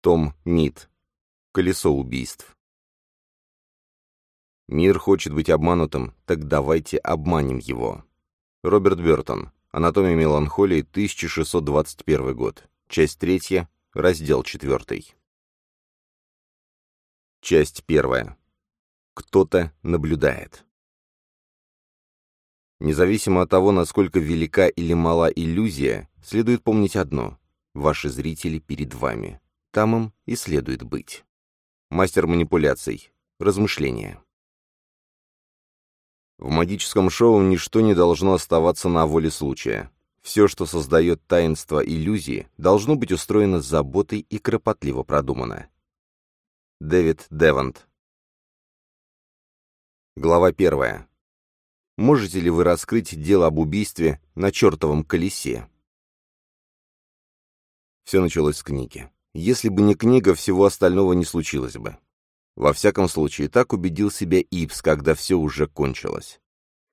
Том Нит. Колесо убийств. Мир хочет быть обманутым, так давайте обманем его. Роберт Бертон. Анатомия меланхолии, 1621 год. Часть третья, раздел четвертый. Часть первая. Кто-то наблюдает. Независимо от того, насколько велика или мала иллюзия, следует помнить одно — ваши зрители перед вами. Там им и следует быть. Мастер манипуляций. Размышления. В магическом шоу ничто не должно оставаться на воле случая. Все, что создает таинство иллюзии, должно быть устроено с заботой и кропотливо продумано. Дэвид Девант. Глава первая. Можете ли вы раскрыть дело об убийстве на чертовом колесе? Все началось с книги. Если бы не книга, всего остального не случилось бы. Во всяком случае, так убедил себя Ипс, когда все уже кончилось.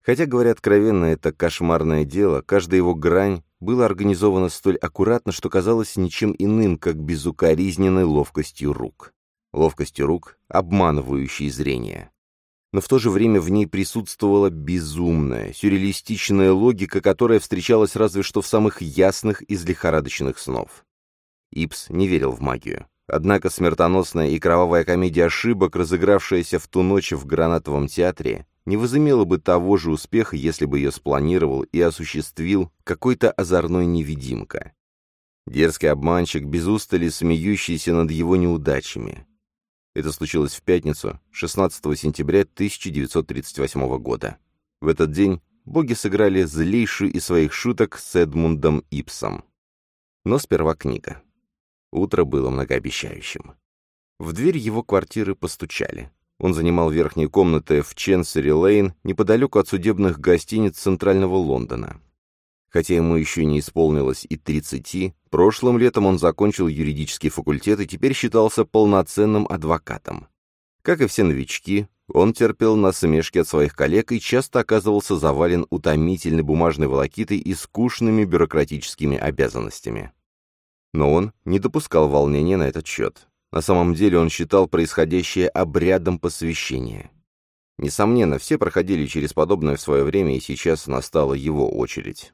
Хотя, говоря откровенно, это кошмарное дело, каждая его грань была организована столь аккуратно, что казалось ничем иным, как безукоризненной ловкостью рук ловкостью рук, обманывающей зрение. Но в то же время в ней присутствовала безумная, сюрреалистичная логика, которая встречалась разве что в самых ясных из лихорадочных снов. Ипс не верил в магию. Однако смертоносная и кровавая комедия ошибок, разыгравшаяся в ту ночь в гранатовом театре, не возымела бы того же успеха, если бы ее спланировал и осуществил какой-то озорной невидимка. Дерзкий обманщик, без устали смеющийся над его неудачами. Это случилось в пятницу, 16 сентября 1938 года. В этот день боги сыграли злейшую из своих шуток с Эдмундом Ипсом. Но сперва книга. Утро было многообещающим. В дверь его квартиры постучали. Он занимал верхние комнаты в Ченсери-Лейн, неподалеку от судебных гостиниц Центрального Лондона. Хотя ему еще не исполнилось и тридцати, прошлым летом он закончил юридический факультет и теперь считался полноценным адвокатом. Как и все новички, он терпел насмешки от своих коллег и часто оказывался завален утомительной бумажной волокитой и скучными бюрократическими обязанностями. Но он не допускал волнения на этот счет. На самом деле он считал происходящее обрядом посвящения. Несомненно, все проходили через подобное в свое время, и сейчас настала его очередь.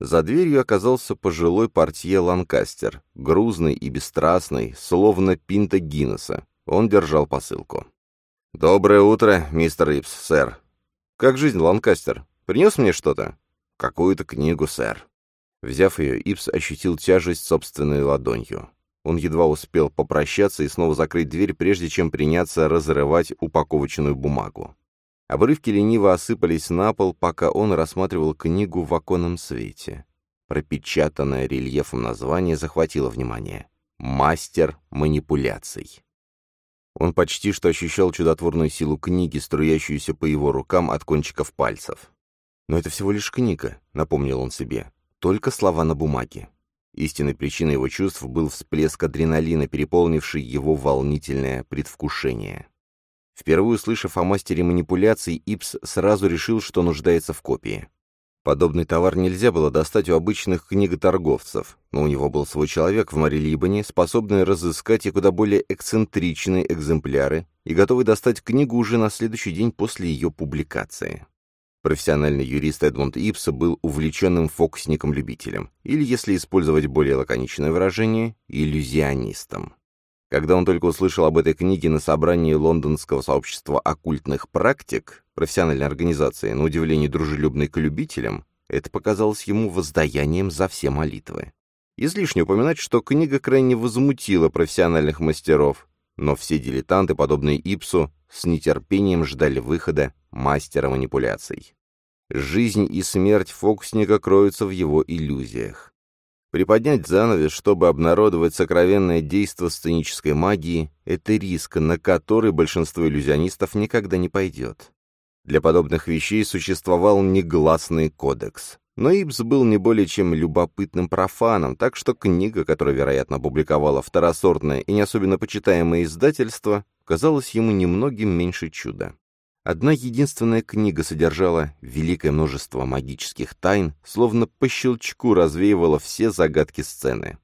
За дверью оказался пожилой портье Ланкастер, грузный и бесстрастный, словно пинта Гиннесса. Он держал посылку. «Доброе утро, мистер Ипс, сэр. Как жизнь, Ланкастер? Принес мне что-то?» «Какую-то книгу, сэр». Взяв ее, Ипс ощутил тяжесть собственной ладонью. Он едва успел попрощаться и снова закрыть дверь, прежде чем приняться разрывать упаковочную бумагу. Обрывки лениво осыпались на пол, пока он рассматривал книгу в оконном свете. Пропечатанное рельефом название захватило внимание. «Мастер манипуляций». Он почти что ощущал чудотворную силу книги, струящуюся по его рукам от кончиков пальцев. «Но это всего лишь книга», — напомнил он себе. «Только слова на бумаге». Истинной причиной его чувств был всплеск адреналина, переполнивший его волнительное предвкушение. Впервые услышав о мастере манипуляций, Ипс сразу решил, что нуждается в копии. Подобный товар нельзя было достать у обычных книготорговцев, но у него был свой человек в Марилибане, способный разыскать и куда более эксцентричные экземпляры и готовый достать книгу уже на следующий день после ее публикации. Профессиональный юрист Эдмунд Ипс был увлеченным фокусником-любителем, или, если использовать более лаконичное выражение, иллюзионистом. Когда он только услышал об этой книге на собрании лондонского сообщества оккультных практик, профессиональной организации, на удивление дружелюбной к любителям, это показалось ему воздаянием за все молитвы. Излишне упоминать, что книга крайне возмутила профессиональных мастеров, но все дилетанты, подобные Ипсу, с нетерпением ждали выхода мастера манипуляций. Жизнь и смерть фокусника кроются в его иллюзиях. Приподнять занавес, чтобы обнародовать сокровенное действо сценической магии, это риск, на который большинство иллюзионистов никогда не пойдет. Для подобных вещей существовал негласный кодекс. Но Ибс был не более чем любопытным профаном, так что книга, которую, вероятно, опубликовала второсортное и не особенно почитаемое издательство, казалась ему немногим меньше чуда. Одна единственная книга содержала великое множество магических тайн, словно по щелчку развеивала все загадки сцены.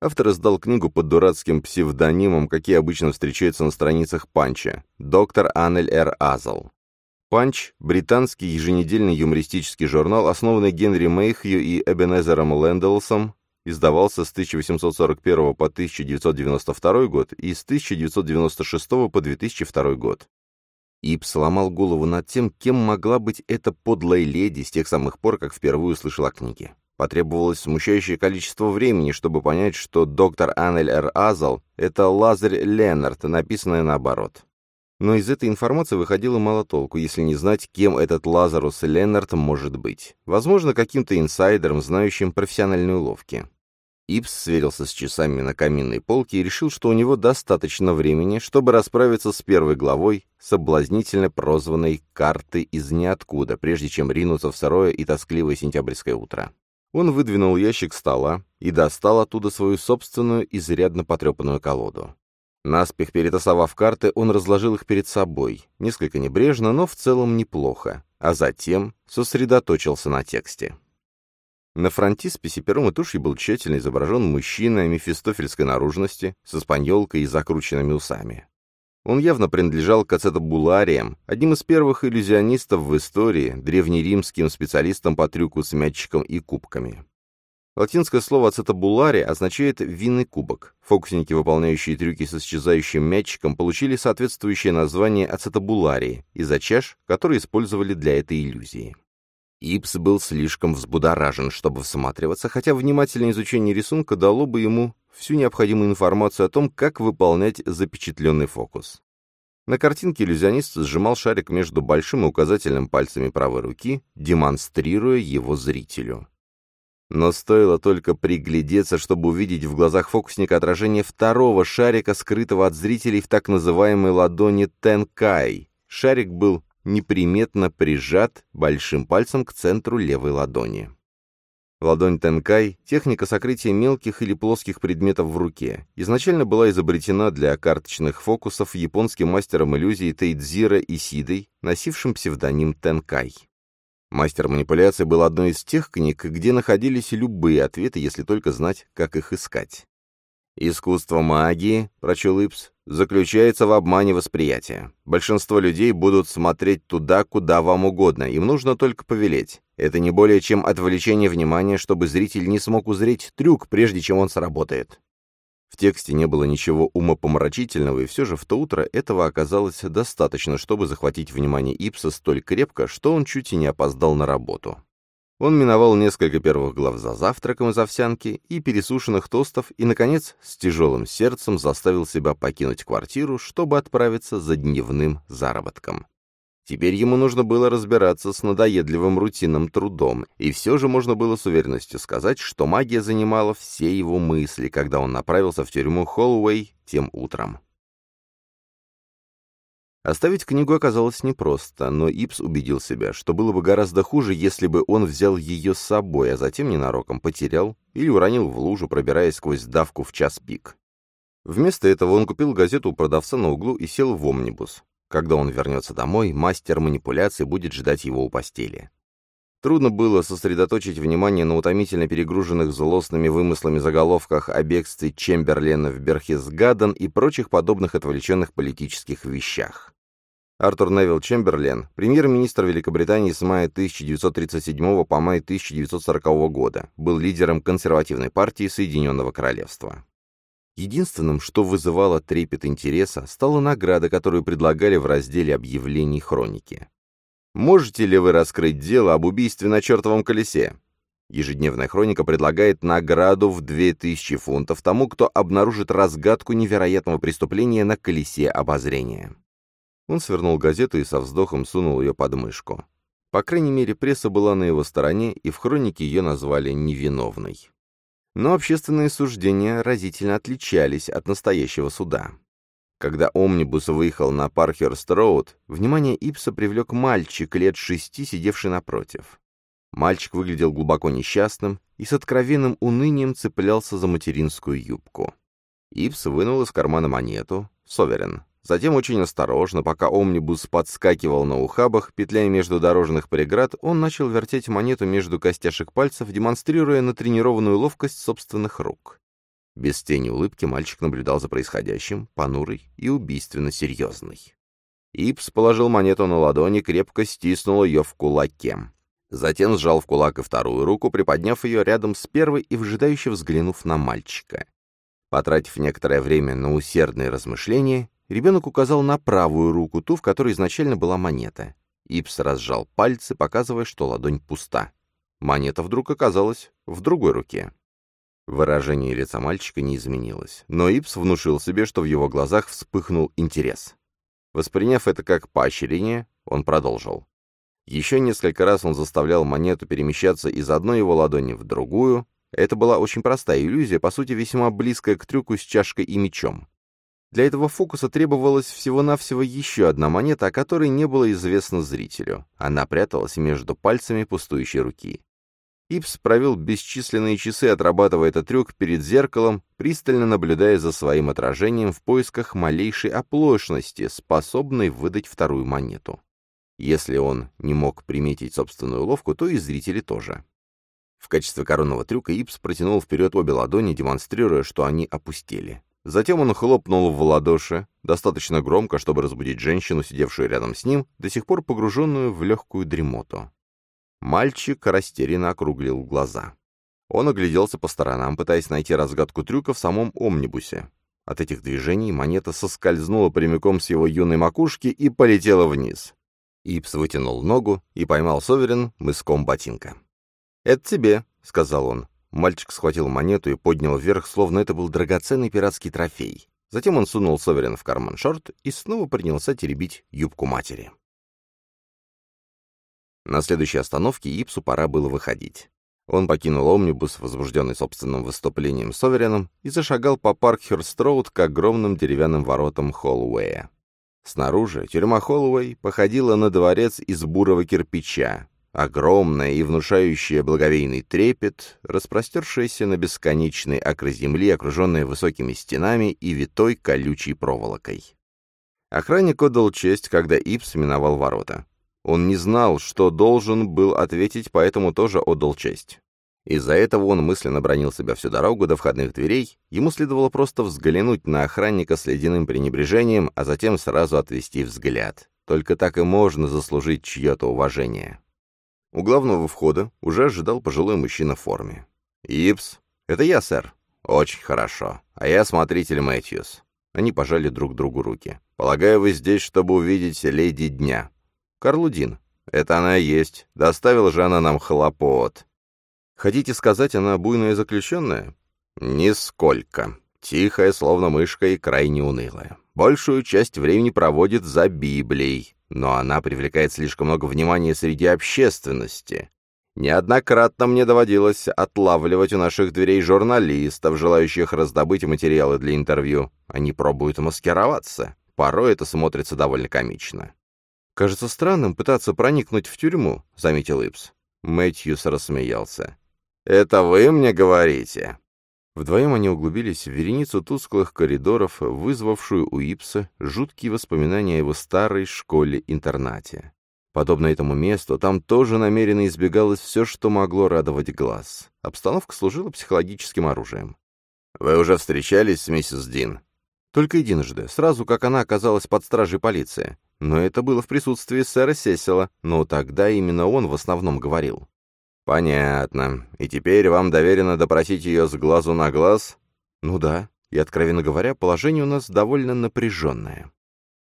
Автор издал книгу под дурацким псевдонимом, какие обычно встречаются на страницах Панча, доктор Аннель Р. Азл. «Панч» — британский еженедельный юмористический журнал, основанный Генри Мейхью и Эбенезером Лэнделсом, издавался с 1841 по 1992 год и с 1996 по 2002 год. Ип сломал голову над тем, кем могла быть эта подлая леди с тех самых пор, как впервые услышал о книге. Потребовалось смущающее количество времени, чтобы понять, что доктор Аннель Р. Азал — это Лазарь Леннард, написанное наоборот. Но из этой информации выходило мало толку, если не знать, кем этот Лазарус Леннард может быть. Возможно, каким-то инсайдером, знающим профессиональные уловки. Ипс сверился с часами на каминной полке и решил, что у него достаточно времени, чтобы расправиться с первой главой соблазнительно прозванной «Карты из ниоткуда», прежде чем ринуться в сырое и тоскливое сентябрьское утро. Он выдвинул ящик стола и достал оттуда свою собственную изрядно потрепанную колоду. Наспех перетасовав карты, он разложил их перед собой, несколько небрежно, но в целом неплохо, а затем сосредоточился на тексте. На фронтисписе пером и тушью был тщательно изображен мужчина мефистофельской наружности, с испаньолкой и закрученными усами. Он явно принадлежал к ацетабулариям, одним из первых иллюзионистов в истории, древнеримским специалистам по трюку с мячиком и кубками. Латинское слово «ацетабулари» означает «винный кубок». Фокусники, выполняющие трюки с исчезающим мячиком, получили соответствующее название ацетабуларии из-за чаш, которые использовали для этой иллюзии. Ипс был слишком взбудоражен, чтобы всматриваться, хотя внимательное изучение рисунка дало бы ему всю необходимую информацию о том, как выполнять запечатленный фокус. На картинке иллюзионист сжимал шарик между большим и указательным пальцами правой руки, демонстрируя его зрителю. Но стоило только приглядеться, чтобы увидеть в глазах фокусника отражение второго шарика, скрытого от зрителей в так называемой ладони Тенкай. Шарик был неприметно прижат большим пальцем к центру левой ладони. Ладонь Тенкай — техника сокрытия мелких или плоских предметов в руке. Изначально была изобретена для карточных фокусов японским мастером иллюзий Тейдзира Исидой, носившим псевдоним Тенкай. Мастер манипуляции был одной из тех книг, где находились любые ответы, если только знать, как их искать. «Искусство магии», — прочел Ипс, — «заключается в обмане восприятия. Большинство людей будут смотреть туда, куда вам угодно, им нужно только повелеть. Это не более чем отвлечение внимания, чтобы зритель не смог узреть трюк, прежде чем он сработает». В тексте не было ничего умопомрачительного, и все же в то утро этого оказалось достаточно, чтобы захватить внимание Ипса столь крепко, что он чуть и не опоздал на работу. Он миновал несколько первых глав за завтраком из овсянки и пересушенных тостов и, наконец, с тяжелым сердцем заставил себя покинуть квартиру, чтобы отправиться за дневным заработком. Теперь ему нужно было разбираться с надоедливым рутинным трудом, и все же можно было с уверенностью сказать, что магия занимала все его мысли, когда он направился в тюрьму Холлоуэй тем утром. Оставить книгу оказалось непросто, но Ипс убедил себя, что было бы гораздо хуже, если бы он взял ее с собой, а затем ненароком потерял или уронил в лужу, пробираясь сквозь давку в час пик. Вместо этого он купил газету у продавца на углу и сел в омнибус. Когда он вернется домой, мастер манипуляций будет ждать его у постели. Трудно было сосредоточить внимание на утомительно перегруженных злостными вымыслами заголовках о бегстве Чемберлена в Берхесгаден и прочих подобных отвлеченных политических вещах. Артур Невилл Чемберлен, премьер-министр Великобритании с мая 1937 по май 1940 года, был лидером консервативной партии Соединенного Королевства. Единственным, что вызывало трепет интереса, стала награда, которую предлагали в разделе объявлений хроники. «Можете ли вы раскрыть дело об убийстве на чертовом колесе?» Ежедневная хроника предлагает награду в 2000 фунтов тому, кто обнаружит разгадку невероятного преступления на колесе обозрения. Он свернул газету и со вздохом сунул ее под мышку. По крайней мере, пресса была на его стороне, и в хронике ее назвали невиновной. Но общественные суждения разительно отличались от настоящего суда. Когда омнибус выехал на Пархерст-Роуд, внимание Ипса привлек мальчик лет шести, сидевший напротив. Мальчик выглядел глубоко несчастным и с откровенным унынием цеплялся за материнскую юбку. Ипс вынул из кармана монету, соверен, Затем очень осторожно, пока омнибус подскакивал на ухабах, петляя между дорожных преград, он начал вертеть монету между костяшек пальцев, демонстрируя натренированную ловкость собственных рук. Без тени улыбки мальчик наблюдал за происходящим, понурый и убийственно серьезный. Ипс положил монету на ладони, крепко стиснул ее в кулаке. Затем сжал в кулак и вторую руку, приподняв ее рядом с первой и вжидающе взглянув на мальчика. Потратив некоторое время на усердные размышления, ребенок указал на правую руку, ту, в которой изначально была монета. Ипс разжал пальцы, показывая, что ладонь пуста. Монета вдруг оказалась в другой руке. Выражение лица мальчика не изменилось, но Ипс внушил себе, что в его глазах вспыхнул интерес. Восприняв это как поощрение, он продолжил. Еще несколько раз он заставлял монету перемещаться из одной его ладони в другую. Это была очень простая иллюзия, по сути весьма близкая к трюку с чашкой и мечом. Для этого фокуса требовалась всего-навсего еще одна монета, о которой не было известно зрителю. Она пряталась между пальцами пустующей руки. Ипс провел бесчисленные часы, отрабатывая этот трюк перед зеркалом, пристально наблюдая за своим отражением в поисках малейшей оплошности, способной выдать вторую монету. Если он не мог приметить собственную уловку, то и зрители тоже. В качестве коронного трюка Ипс протянул вперед обе ладони, демонстрируя, что они опустели. Затем он хлопнул в ладоши, достаточно громко, чтобы разбудить женщину, сидевшую рядом с ним, до сих пор погруженную в легкую дремоту. Мальчик растерянно округлил глаза. Он огляделся по сторонам, пытаясь найти разгадку трюка в самом омнибусе. От этих движений монета соскользнула прямиком с его юной макушки и полетела вниз. Ипс вытянул ногу и поймал Соверин мыском ботинка. «Это тебе», — сказал он. Мальчик схватил монету и поднял вверх, словно это был драгоценный пиратский трофей. Затем он сунул Соверин в карман шорт и снова принялся теребить юбку матери. На следующей остановке Ипсу пора было выходить. Он покинул омнибус, возбужденный собственным выступлением с совереном, и зашагал по Паркхерст-Роуд к огромным деревянным воротам Холлуэя. Снаружи тюрьма Холлуэй походила на дворец из бурого кирпича, огромная и внушающая благовейный трепет, распростершаяся на бесконечные акры земли, окруженная высокими стенами и витой колючей проволокой. Охранник отдал честь, когда Ипс миновал ворота. Он не знал, что должен был ответить, поэтому тоже отдал честь. Из-за этого он мысленно бронил себя всю дорогу до входных дверей, ему следовало просто взглянуть на охранника с ледяным пренебрежением, а затем сразу отвести взгляд. Только так и можно заслужить чье-то уважение. У главного входа уже ожидал пожилой мужчина в форме. «Ипс, это я, сэр». «Очень хорошо. А я смотритель Мэтьюс». Они пожали друг другу руки. «Полагаю, вы здесь, чтобы увидеть леди дня». Карлудин. Это она есть. Доставила же она нам хлопот. Хотите сказать, она буйная заключенная? Нисколько. Тихая, словно мышка, и крайне унылая. Большую часть времени проводит за Библией, но она привлекает слишком много внимания среди общественности. Неоднократно мне доводилось отлавливать у наших дверей журналистов, желающих раздобыть материалы для интервью. Они пробуют маскироваться. Порой это смотрится довольно комично. «Кажется странным пытаться проникнуть в тюрьму», — заметил Ипс. Мэтьюс рассмеялся. «Это вы мне говорите?» Вдвоем они углубились в вереницу тусклых коридоров, вызвавшую у Ипса жуткие воспоминания о его старой школе-интернате. Подобно этому месту, там тоже намеренно избегалось все, что могло радовать глаз. Обстановка служила психологическим оружием. «Вы уже встречались с миссис Дин?» «Только единожды, сразу как она оказалась под стражей полиции. Но это было в присутствии сэра Сесила, но тогда именно он в основном говорил. «Понятно. И теперь вам доверено допросить ее с глазу на глаз?» «Ну да. И, откровенно говоря, положение у нас довольно напряженное».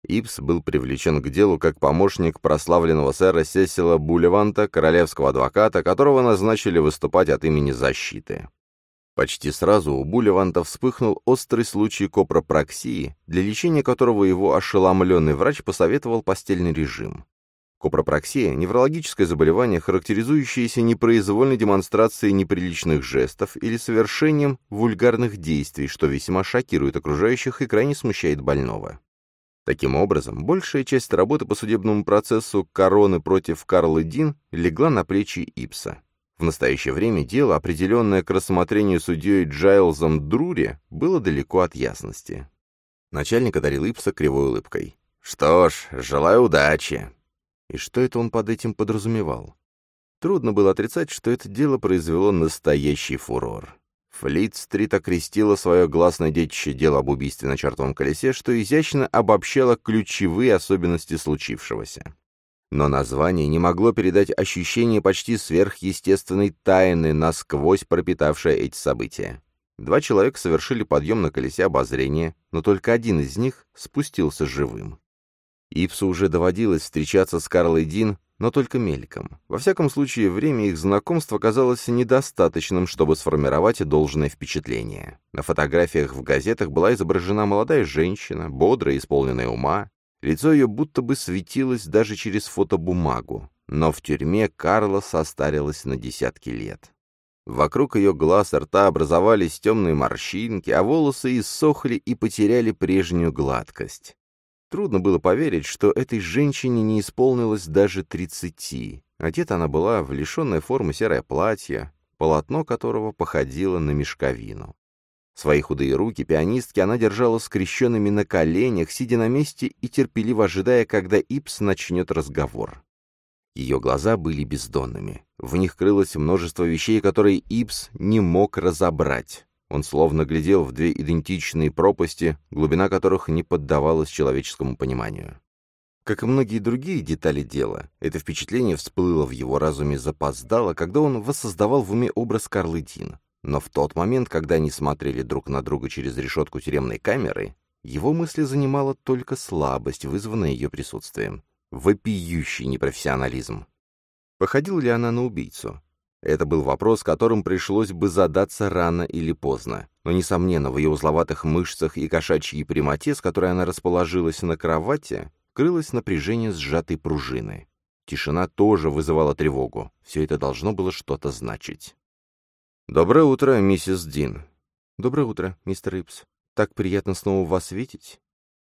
Ипс был привлечен к делу как помощник прославленного сэра Сесила Булеванта, королевского адвоката, которого назначили выступать от имени защиты. Почти сразу у Булеванта вспыхнул острый случай копропраксии, для лечения которого его ошеломленный врач посоветовал постельный режим. Копропраксия – неврологическое заболевание, характеризующееся непроизвольной демонстрацией неприличных жестов или совершением вульгарных действий, что весьма шокирует окружающих и крайне смущает больного. Таким образом, большая часть работы по судебному процессу короны против Карла Дин легла на плечи Ипса. В настоящее время дело, определенное к рассмотрению судьей Джайлзом Друри, было далеко от ясности. Начальник одарил Ипса кривой улыбкой. «Что ж, желаю удачи». И что это он под этим подразумевал? Трудно было отрицать, что это дело произвело настоящий фурор. Флит-стрит окрестила свое гласное детище дело об убийстве на чертовом колесе, что изящно обобщало ключевые особенности случившегося. Но название не могло передать ощущение почти сверхъестественной тайны, насквозь пропитавшей эти события. Два человека совершили подъем на колесе обозрения, но только один из них спустился живым. Ипсу уже доводилось встречаться с Карлой Дин, но только мельком. Во всяком случае, время их знакомства казалось недостаточным, чтобы сформировать должное впечатление. На фотографиях в газетах была изображена молодая женщина, бодрая, исполненная ума. Лицо ее будто бы светилось даже через фотобумагу. Но в тюрьме Карла состарилась на десятки лет. Вокруг ее глаз и рта образовались темные морщинки, а волосы иссохли и потеряли прежнюю гладкость. Трудно было поверить, что этой женщине не исполнилось даже тридцати. Одета она была в лишенное формы серое платье, полотно которого походило на мешковину. Свои худые руки пианистки она держала скрещенными на коленях, сидя на месте и терпеливо ожидая, когда Ипс начнет разговор. Ее глаза были бездонными. В них крылось множество вещей, которые Ипс не мог разобрать. Он словно глядел в две идентичные пропасти, глубина которых не поддавалась человеческому пониманию. Как и многие другие детали дела, это впечатление всплыло в его разуме запоздало, когда он воссоздавал в уме образ Карлы Дин. Но в тот момент, когда они смотрели друг на друга через решетку тюремной камеры, его мысли занимала только слабость, вызванная ее присутствием. Вопиющий непрофессионализм. Походила ли она на убийцу? Это был вопрос, которым пришлось бы задаться рано или поздно. Но, несомненно, в ее узловатых мышцах и кошачьей прямоте, с которой она расположилась на кровати, крылось напряжение сжатой пружины. Тишина тоже вызывала тревогу. Все это должно было что-то значить. «Доброе утро, миссис Дин». «Доброе утро, мистер Ипс. Так приятно снова вас видеть».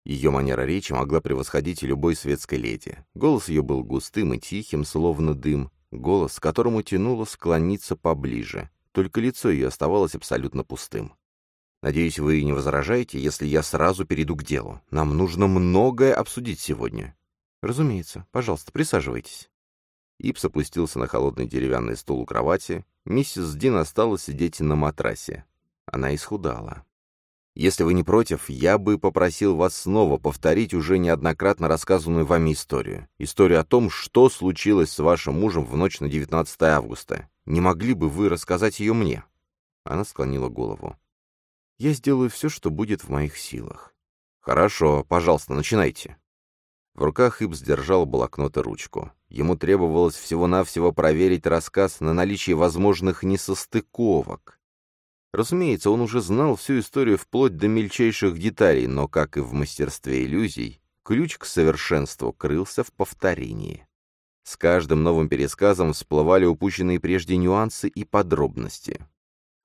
Ее манера речи могла превосходить любой светской леди. Голос ее был густым и тихим, словно дым, Голос, которому тянуло склониться поближе, только лицо ее оставалось абсолютно пустым. «Надеюсь, вы не возражаете, если я сразу перейду к делу. Нам нужно многое обсудить сегодня». «Разумеется. Пожалуйста, присаживайтесь». Ипс опустился на холодный деревянный стул у кровати. Миссис Дин осталась сидеть на матрасе. Она исхудала. Если вы не против, я бы попросил вас снова повторить уже неоднократно рассказанную вами историю. Историю о том, что случилось с вашим мужем в ночь на 19 августа. Не могли бы вы рассказать ее мне?» Она склонила голову. «Я сделаю все, что будет в моих силах». «Хорошо, пожалуйста, начинайте». В руках Ибс держал блокнот и ручку. Ему требовалось всего-навсего проверить рассказ на наличие возможных несостыковок. Разумеется, он уже знал всю историю вплоть до мельчайших деталей, но, как и в мастерстве иллюзий, ключ к совершенству крылся в повторении. С каждым новым пересказом всплывали упущенные прежде нюансы и подробности.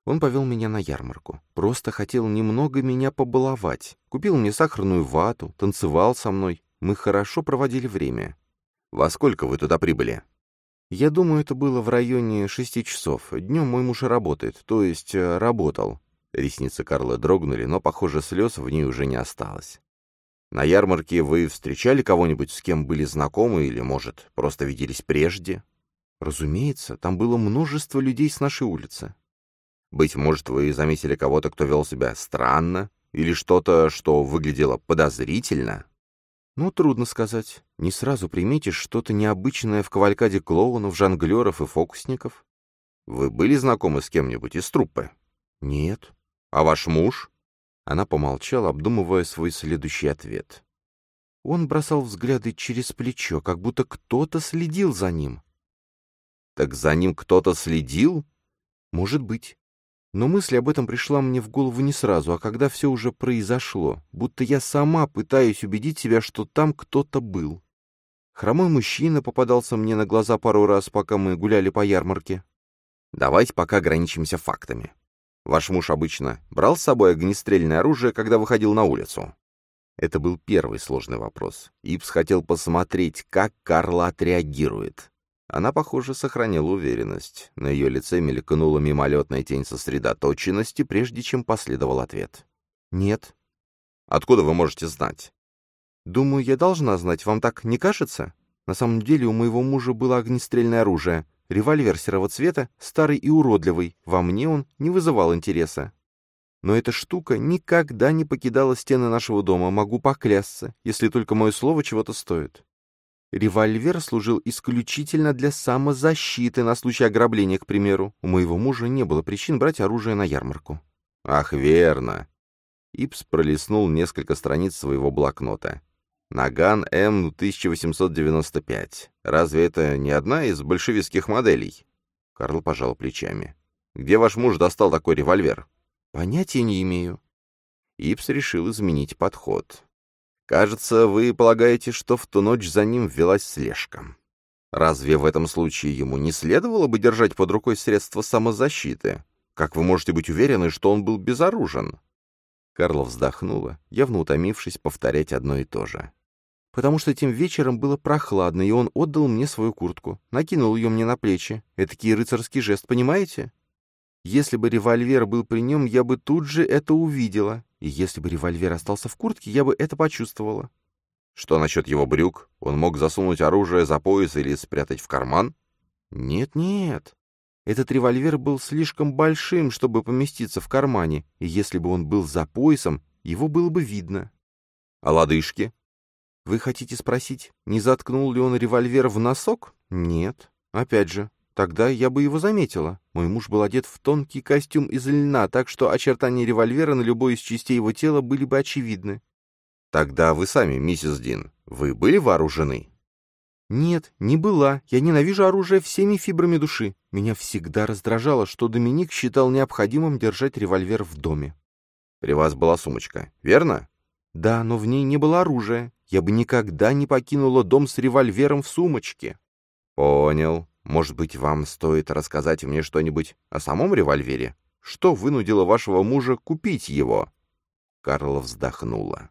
Он повел меня на ярмарку. Просто хотел немного меня побаловать. Купил мне сахарную вату, танцевал со мной. Мы хорошо проводили время. «Во сколько вы туда прибыли?» Я думаю, это было в районе шести часов. Днем мой муж работает, то есть э, работал. Ресницы Карла дрогнули, но, похоже, слез в ней уже не осталось. На ярмарке вы встречали кого-нибудь, с кем были знакомы или, может, просто виделись прежде? Разумеется, там было множество людей с нашей улицы. Быть может, вы заметили кого-то, кто вел себя странно, или что-то, что выглядело подозрительно? Ну, трудно сказать. Не сразу приметишь что-то необычное в кавалькаде клоунов, жонглеров и фокусников. Вы были знакомы с кем-нибудь из труппы? Нет. А ваш муж? Она помолчала, обдумывая свой следующий ответ. Он бросал взгляды через плечо, как будто кто-то следил за ним. Так за ним кто-то следил? Может быть. Но мысль об этом пришла мне в голову не сразу, а когда все уже произошло, будто я сама пытаюсь убедить себя, что там кто-то был. Хромой мужчина попадался мне на глаза пару раз, пока мы гуляли по ярмарке. Давайте пока ограничимся фактами. Ваш муж обычно брал с собой огнестрельное оружие, когда выходил на улицу? Это был первый сложный вопрос. Ипс хотел посмотреть, как Карла отреагирует. Она, похоже, сохранила уверенность. На ее лице мелькнула мимолетная тень сосредоточенности, прежде чем последовал ответ. «Нет». «Откуда вы можете знать?» «Думаю, я должна знать. Вам так не кажется? На самом деле у моего мужа было огнестрельное оружие. Револьвер серого цвета, старый и уродливый. Во мне он не вызывал интереса. Но эта штука никогда не покидала стены нашего дома, могу поклясться, если только мое слово чего-то стоит. Револьвер служил исключительно для самозащиты на случай ограбления, к примеру. У моего мужа не было причин брать оружие на ярмарку. Ах, верно. Ипс пролистнул несколько страниц своего блокнота. Наган М-1895. Разве это не одна из большевистских моделей? Карл пожал плечами. Где ваш муж достал такой револьвер? Понятия не имею. Ипс решил изменить подход. Кажется, вы полагаете, что в ту ночь за ним велась слежка. Разве в этом случае ему не следовало бы держать под рукой средства самозащиты? Как вы можете быть уверены, что он был безоружен? Карла вздохнула, явно утомившись повторять одно и то же. «Потому что тем вечером было прохладно, и он отдал мне свою куртку, накинул ее мне на плечи. Этакий рыцарский жест, понимаете? Если бы револьвер был при нем, я бы тут же это увидела, и если бы револьвер остался в куртке, я бы это почувствовала». «Что насчет его брюк? Он мог засунуть оружие за пояс или спрятать в карман?» «Нет-нет. Этот револьвер был слишком большим, чтобы поместиться в кармане, и если бы он был за поясом, его было бы видно. А лодыжки? Вы хотите спросить, не заткнул ли он револьвер в носок? Нет. Опять же, тогда я бы его заметила. Мой муж был одет в тонкий костюм из льна, так что очертания револьвера на любой из частей его тела были бы очевидны. Тогда вы сами, миссис Дин, вы были вооружены? «Нет, не была. Я ненавижу оружие всеми фибрами души. Меня всегда раздражало, что Доминик считал необходимым держать револьвер в доме». «При вас была сумочка, верно?» «Да, но в ней не было оружия. Я бы никогда не покинула дом с револьвером в сумочке». «Понял. Может быть, вам стоит рассказать мне что-нибудь о самом револьвере? Что вынудило вашего мужа купить его?» Карла вздохнула.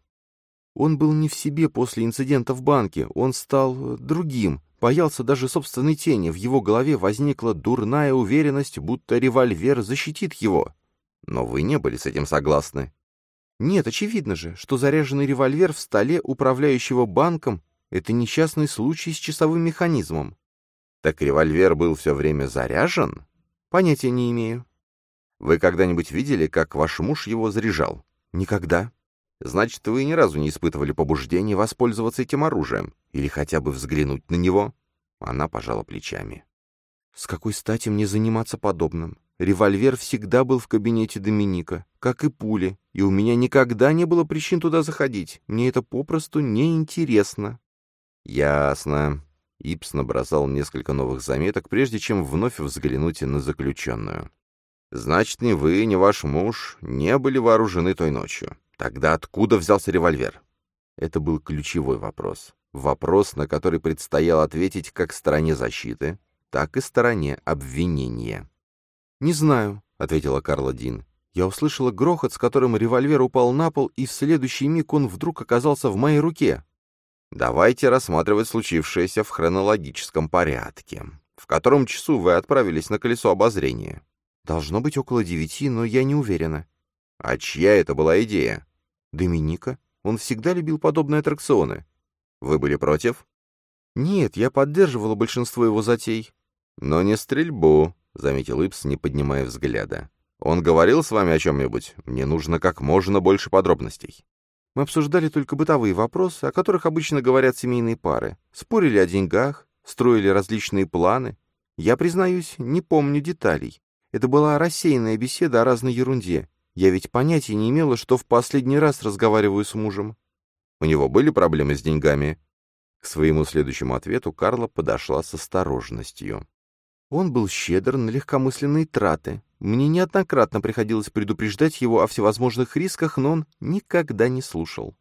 Он был не в себе после инцидента в банке, он стал другим, боялся даже собственной тени, в его голове возникла дурная уверенность, будто револьвер защитит его. Но вы не были с этим согласны. Нет, очевидно же, что заряженный револьвер в столе управляющего банком — это несчастный случай с часовым механизмом. Так револьвер был все время заряжен? Понятия не имею. Вы когда-нибудь видели, как ваш муж его заряжал? Никогда. Значит, вы ни разу не испытывали побуждения воспользоваться этим оружием или хотя бы взглянуть на него?» Она пожала плечами. «С какой стати мне заниматься подобным? Револьвер всегда был в кабинете Доминика, как и пули, и у меня никогда не было причин туда заходить. Мне это попросту неинтересно». «Ясно». Ипс набросал несколько новых заметок, прежде чем вновь взглянуть на заключенную. «Значит, ни вы, ни ваш муж не были вооружены той ночью. Тогда откуда взялся револьвер? Это был ключевой вопрос. Вопрос, на который предстояло ответить как стороне защиты, так и стороне обвинения. «Не знаю», — ответила Карла Дин. «Я услышала грохот, с которым револьвер упал на пол, и в следующий миг он вдруг оказался в моей руке». «Давайте рассматривать случившееся в хронологическом порядке. В котором часу вы отправились на колесо обозрения?» «Должно быть около девяти, но я не уверена». «А чья это была идея?» Доминика. Он всегда любил подобные аттракционы. Вы были против? Нет, я поддерживала большинство его затей. Но не стрельбу, заметил Ипс, не поднимая взгляда. Он говорил с вами о чем-нибудь? Мне нужно как можно больше подробностей. Мы обсуждали только бытовые вопросы, о которых обычно говорят семейные пары. Спорили о деньгах, строили различные планы. Я, признаюсь, не помню деталей. Это была рассеянная беседа о разной ерунде, я ведь понятия не имела, что в последний раз разговариваю с мужем. У него были проблемы с деньгами? К своему следующему ответу Карла подошла с осторожностью. Он был щедр на легкомысленные траты. Мне неоднократно приходилось предупреждать его о всевозможных рисках, но он никогда не слушал.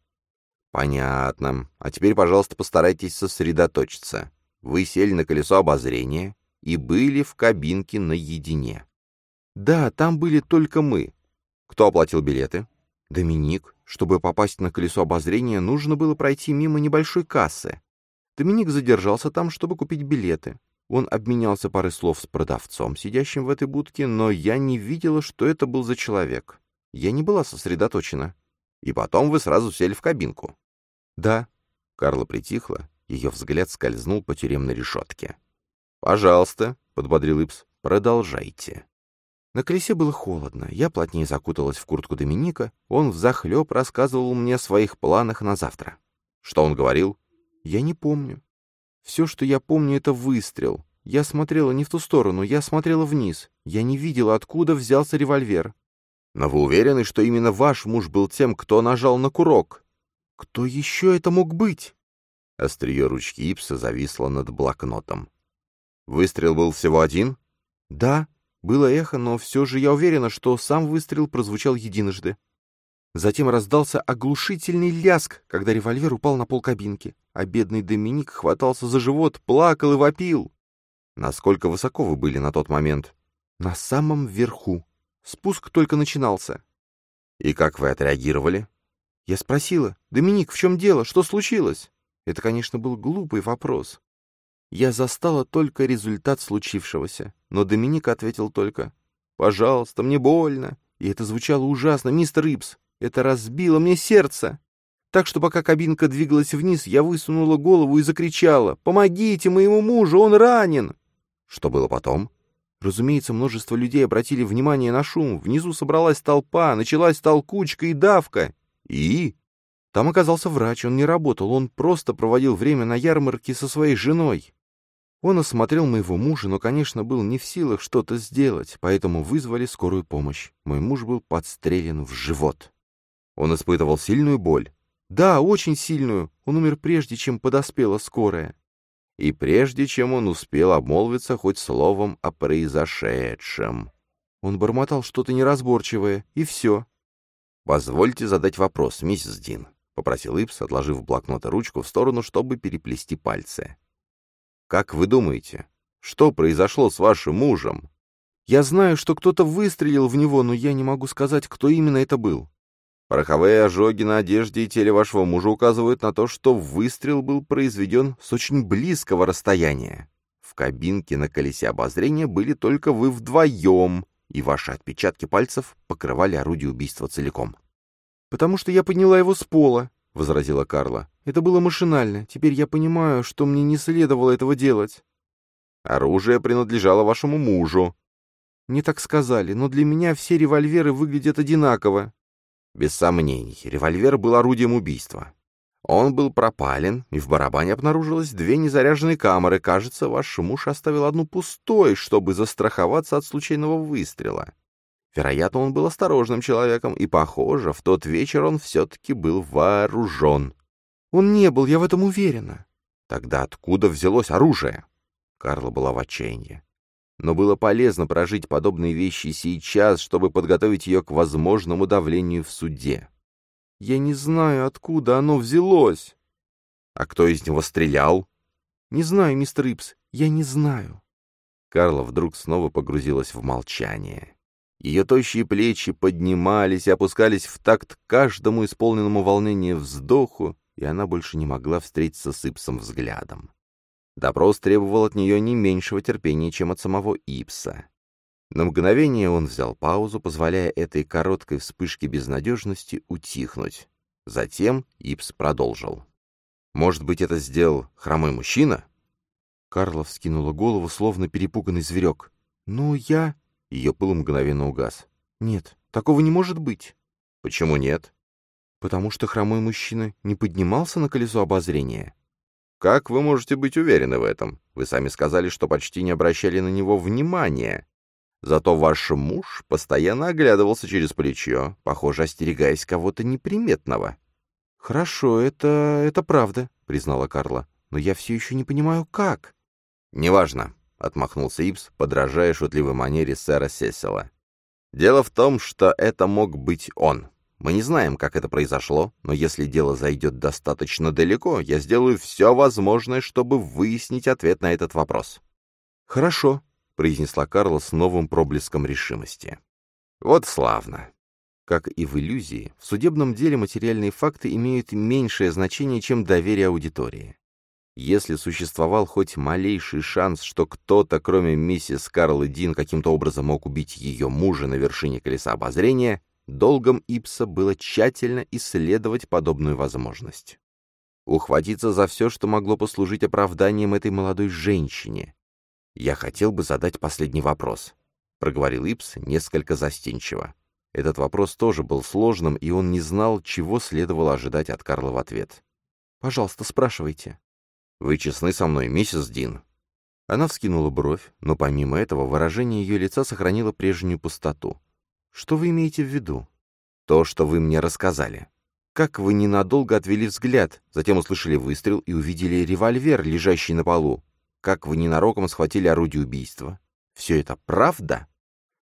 «Понятно. А теперь, пожалуйста, постарайтесь сосредоточиться. Вы сели на колесо обозрения и были в кабинке наедине». «Да, там были только мы. Кто оплатил билеты? Доминик. Чтобы попасть на колесо обозрения, нужно было пройти мимо небольшой кассы. Доминик задержался там, чтобы купить билеты. Он обменялся парой слов с продавцом, сидящим в этой будке, но я не видела, что это был за человек. Я не была сосредоточена. И потом вы сразу сели в кабинку. Да. Карла притихла, ее взгляд скользнул по тюремной решетке. «Пожалуйста», — подбодрил Ипс, — «продолжайте». На колесе было холодно, я плотнее закуталась в куртку Доминика, он взахлеб рассказывал мне о своих планах на завтра. Что он говорил? Я не помню. Все, что я помню, это выстрел. Я смотрела не в ту сторону, я смотрела вниз. Я не видела, откуда взялся револьвер. Но вы уверены, что именно ваш муж был тем, кто нажал на курок? Кто еще это мог быть? Острие ручки Ипса зависло над блокнотом. Выстрел был всего один? Да, было эхо, но все же я уверена, что сам выстрел прозвучал единожды. Затем раздался оглушительный ляск, когда револьвер упал на пол кабинки, а бедный Доминик хватался за живот, плакал и вопил. Насколько высоко вы были на тот момент? На самом верху. Спуск только начинался. И как вы отреагировали? Я спросила, «Доминик, в чем дело? Что случилось?» Это, конечно, был глупый вопрос. Я застала только результат случившегося, но Доминик ответил только, «Пожалуйста, мне больно». И это звучало ужасно, мистер Ипс. Это разбило мне сердце. Так что пока кабинка двигалась вниз, я высунула голову и закричала, «Помогите моему мужу, он ранен!» Что было потом? Разумеется, множество людей обратили внимание на шум. Внизу собралась толпа, началась толкучка и давка. И? Там оказался врач, он не работал, он просто проводил время на ярмарке со своей женой. Он осмотрел моего мужа, но, конечно, был не в силах что-то сделать, поэтому вызвали скорую помощь. Мой муж был подстрелен в живот. Он испытывал сильную боль? Да, очень сильную. Он умер прежде, чем подоспела скорая и прежде чем он успел обмолвиться хоть словом о произошедшем. Он бормотал что-то неразборчивое, и все. «Позвольте задать вопрос, миссис Дин», — попросил Ипс, отложив блокнот и ручку в сторону, чтобы переплести пальцы. «Как вы думаете, что произошло с вашим мужем?» «Я знаю, что кто-то выстрелил в него, но я не могу сказать, кто именно это был. Пороховые ожоги на одежде и теле вашего мужа указывают на то, что выстрел был произведен с очень близкого расстояния. В кабинке на колесе обозрения были только вы вдвоем, и ваши отпечатки пальцев покрывали орудие убийства целиком. «Потому что я подняла его с пола», — возразила Карла. «Это было машинально. Теперь я понимаю, что мне не следовало этого делать». «Оружие принадлежало вашему мужу». «Не так сказали, но для меня все револьверы выглядят одинаково. Без сомнений, револьвер был орудием убийства. Он был пропален, и в барабане обнаружилось две незаряженные камеры. Кажется, ваш муж оставил одну пустой, чтобы застраховаться от случайного выстрела. Вероятно, он был осторожным человеком, и, похоже, в тот вечер он все-таки был вооружен. Он не был, я в этом уверена. Тогда откуда взялось оружие? Карла была в отчаянии но было полезно прожить подобные вещи сейчас, чтобы подготовить ее к возможному давлению в суде. «Я не знаю, откуда оно взялось». «А кто из него стрелял?» «Не знаю, мистер Ипс, я не знаю». Карла вдруг снова погрузилась в молчание. Ее тощие плечи поднимались и опускались в такт каждому исполненному волнения вздоху, и она больше не могла встретиться с Ипсом взглядом. Допрос требовал от нее не меньшего терпения, чем от самого Ипса. На мгновение он взял паузу, позволяя этой короткой вспышке безнадежности утихнуть. Затем Ипс продолжил. «Может быть, это сделал хромой мужчина?» Карла вскинула голову, словно перепуганный зверек. «Ну, я...» Ее пыл мгновенно угас. «Нет, такого не может быть». «Почему нет?» «Потому что хромой мужчина не поднимался на колесо обозрения». Как вы можете быть уверены в этом? Вы сами сказали, что почти не обращали на него внимания. Зато ваш муж постоянно оглядывался через плечо, похоже, остерегаясь кого-то неприметного. «Хорошо, это... это правда», — признала Карла. «Но я все еще не понимаю, как». «Неважно», — отмахнулся Ипс, подражая шутливой манере сэра Сесила. «Дело в том, что это мог быть он. Мы не знаем, как это произошло, но если дело зайдет достаточно далеко, я сделаю все возможное, чтобы выяснить ответ на этот вопрос». «Хорошо», — произнесла Карла с новым проблеском решимости. «Вот славно». Как и в иллюзии, в судебном деле материальные факты имеют меньшее значение, чем доверие аудитории. Если существовал хоть малейший шанс, что кто-то, кроме миссис Карлы Дин, каким-то образом мог убить ее мужа на вершине колеса обозрения, Долгом Ипса было тщательно исследовать подобную возможность. Ухватиться за все, что могло послужить оправданием этой молодой женщине. «Я хотел бы задать последний вопрос», — проговорил Ипс несколько застенчиво. Этот вопрос тоже был сложным, и он не знал, чего следовало ожидать от Карла в ответ. «Пожалуйста, спрашивайте». «Вы честны со мной, миссис Дин?» Она вскинула бровь, но помимо этого выражение ее лица сохранило прежнюю пустоту. «Что вы имеете в виду?» «То, что вы мне рассказали. Как вы ненадолго отвели взгляд, затем услышали выстрел и увидели револьвер, лежащий на полу. Как вы ненароком схватили орудие убийства. Все это правда?»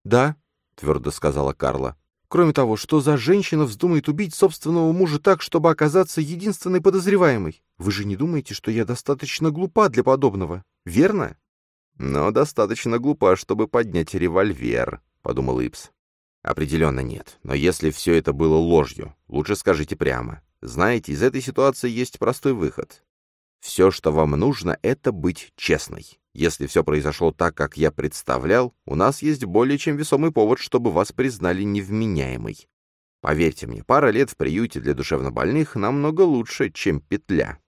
«Да», — твердо сказала Карла. «Кроме того, что за женщина вздумает убить собственного мужа так, чтобы оказаться единственной подозреваемой? Вы же не думаете, что я достаточно глупа для подобного, верно?» «Но достаточно глупа, чтобы поднять револьвер», — подумал Ипс. Определенно нет. Но если все это было ложью, лучше скажите прямо. Знаете, из этой ситуации есть простой выход. Все, что вам нужно, это быть честной. Если все произошло так, как я представлял, у нас есть более чем весомый повод, чтобы вас признали невменяемой. Поверьте мне, пара лет в приюте для душевнобольных намного лучше, чем петля.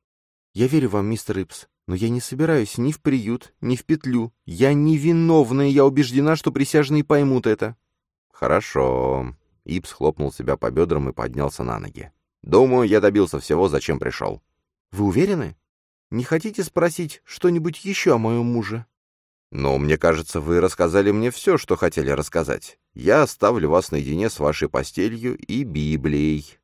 Я верю вам, мистер Ипс, но я не собираюсь ни в приют, ни в петлю. Я невиновна, и я убеждена, что присяжные поймут это. «Хорошо». Ипс хлопнул себя по бедрам и поднялся на ноги. «Думаю, я добился всего, зачем пришел». «Вы уверены? Не хотите спросить что-нибудь еще о моем муже?» «Ну, мне кажется, вы рассказали мне все, что хотели рассказать. Я оставлю вас наедине с вашей постелью и Библией».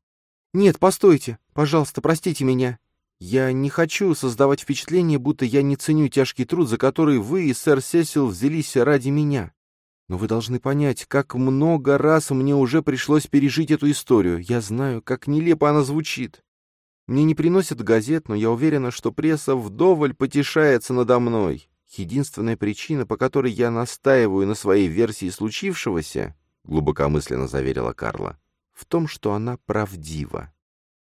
«Нет, постойте. Пожалуйста, простите меня. Я не хочу создавать впечатление, будто я не ценю тяжкий труд, за который вы и сэр Сесил взялись ради меня. Но вы должны понять, как много раз мне уже пришлось пережить эту историю. Я знаю, как нелепо она звучит. Мне не приносят газет, но я уверена, что пресса вдоволь потешается надо мной. Единственная причина, по которой я настаиваю на своей версии случившегося, глубокомысленно заверила Карла, в том, что она правдива.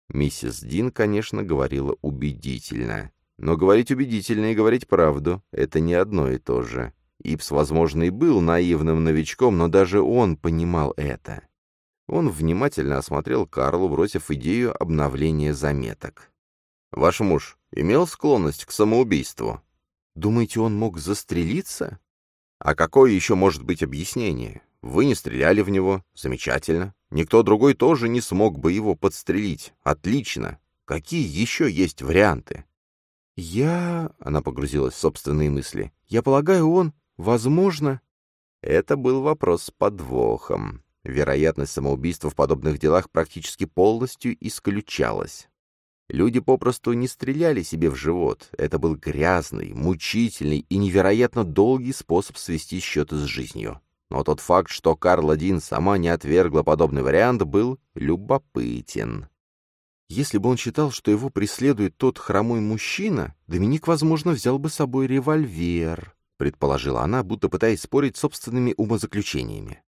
Миссис Дин, конечно, говорила убедительно. Но говорить убедительно и говорить правду — это не одно и то же. Ипс, возможно, и был наивным новичком, но даже он понимал это. Он внимательно осмотрел Карлу, бросив идею обновления заметок. «Ваш муж имел склонность к самоубийству? Думаете, он мог застрелиться? А какое еще может быть объяснение? Вы не стреляли в него? Замечательно. Никто другой тоже не смог бы его подстрелить. Отлично. Какие еще есть варианты?» «Я...» — она погрузилась в собственные мысли. «Я полагаю, он Возможно. Это был вопрос с подвохом. Вероятность самоубийства в подобных делах практически полностью исключалась. Люди попросту не стреляли себе в живот. Это был грязный, мучительный и невероятно долгий способ свести счеты с жизнью. Но тот факт, что Карл один сама не отвергла подобный вариант, был любопытен. Если бы он считал, что его преследует тот хромой мужчина, Доминик, возможно, взял бы с собой револьвер предположила она, будто пытаясь спорить собственными умозаключениями.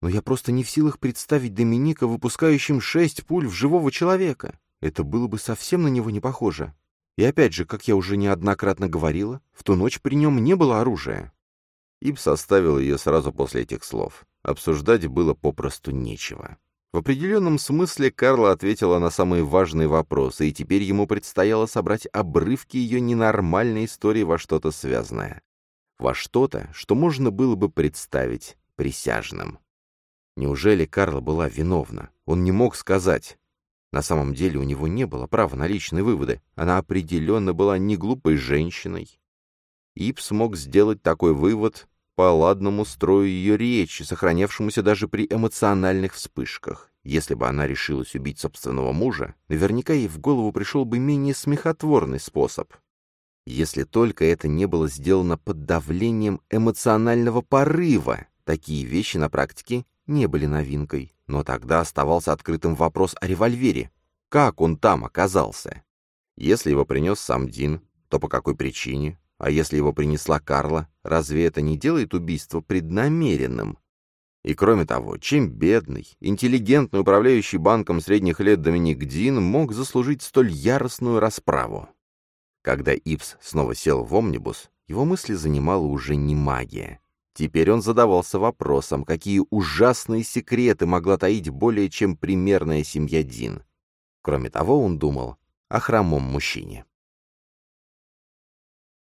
Но я просто не в силах представить Доминика выпускающим шесть пуль в живого человека. Это было бы совсем на него не похоже. И опять же, как я уже неоднократно говорила, в ту ночь при нем не было оружия. Иб составил ее сразу после этих слов. Обсуждать было попросту нечего. В определенном смысле Карла ответила на самые важные вопросы, и теперь ему предстояло собрать обрывки ее ненормальной истории во что-то связанное во что-то, что можно было бы представить присяжным. Неужели Карла была виновна? Он не мог сказать. На самом деле у него не было права на личные выводы. Она определенно была не глупой женщиной. Ип смог сделать такой вывод по ладному строю ее речи, сохранявшемуся даже при эмоциональных вспышках. Если бы она решилась убить собственного мужа, наверняка ей в голову пришел бы менее смехотворный способ если только это не было сделано под давлением эмоционального порыва. Такие вещи на практике не были новинкой. Но тогда оставался открытым вопрос о револьвере. Как он там оказался? Если его принес сам Дин, то по какой причине? А если его принесла Карла, разве это не делает убийство преднамеренным? И кроме того, чем бедный, интеллигентный управляющий банком средних лет Доминик Дин мог заслужить столь яростную расправу? Когда Ипс снова сел в омнибус, его мысли занимала уже не магия. Теперь он задавался вопросом, какие ужасные секреты могла таить более чем примерная семья Дин. Кроме того, он думал о хромом мужчине.